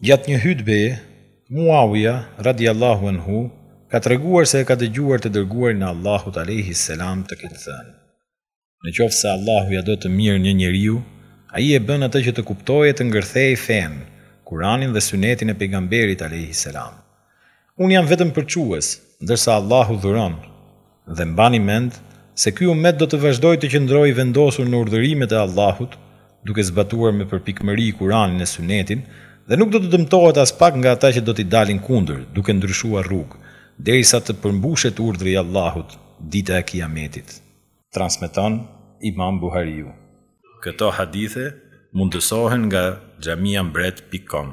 Gjatë një hytbeje, Muawija, radijallahu anhu, ka treguar se e ka dëgjuar të dërguarin e Allahut alejhi selam të ketë thënë: Në qoftë se Allahu ja do të mirën një njeriu, ai e bën atë që të kuptojë e të ngërthejë fenë, Kuranin dhe Synetin e Pejgamberit alejhi selam. Unë jam vetëm përçues, ndërsa Allahu dhuron. Dhe mbani mend se ky ummet do të vazhdojë të qëndrojë i vendosur në urdhërimet e Allahut, duke zbatuar me përpikmëri Kuranin e Synetin dhe nuk do të dëmtohet aspak nga ata që do t'i dalin kundër, duke ndryshuar rrugë, derisa të përmbushet urdhri i Allahut, Dita e Kijametit. Transmeton Imam Buhariu. Këto hadithe mundësohen nga xhamiambret pikë kom.